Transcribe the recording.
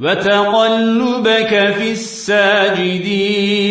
وتقلبك في الساجدين.